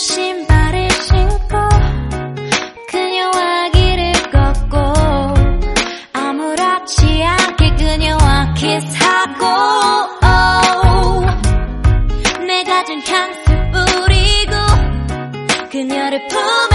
신발을 신고 그녀와 길을 걷고 아무렇지 않게 그녀와 키스하고. oh 내가 준 향수 뿌리고 그녀를 품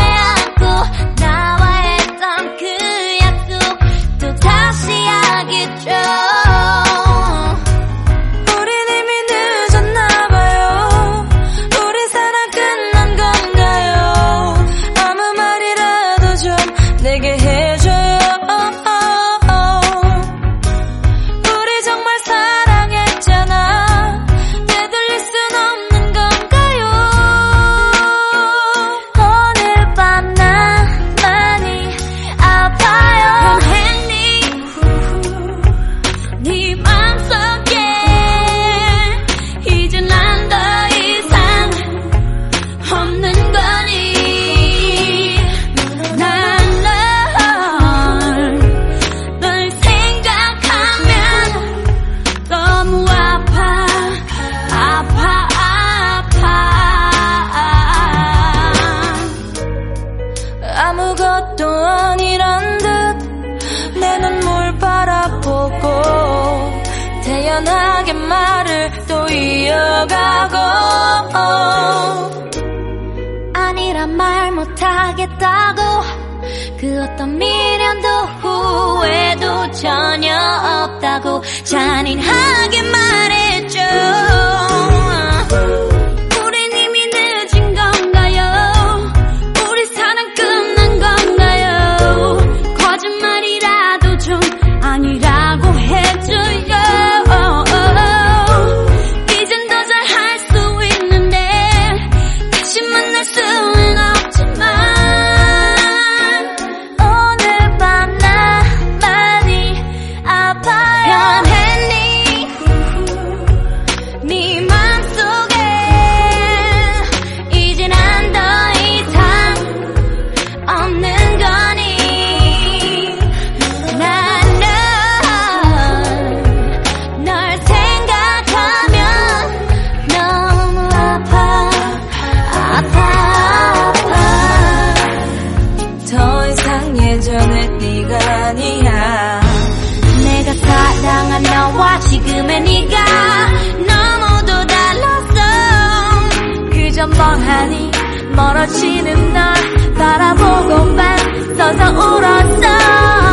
아무것도 아니란 듯 내 눈물 바라보고 태연하게 말을 또 이어가고. 아니란 말 못하겠다고 그 어떤 미련도 후회도 전혀 없다고 잔인하게 말했죠 사랑은 너와 지금의 네가 너무도 달랐어. 그저 멍하니 멀어지는 널 바라보고만 서서 울었어.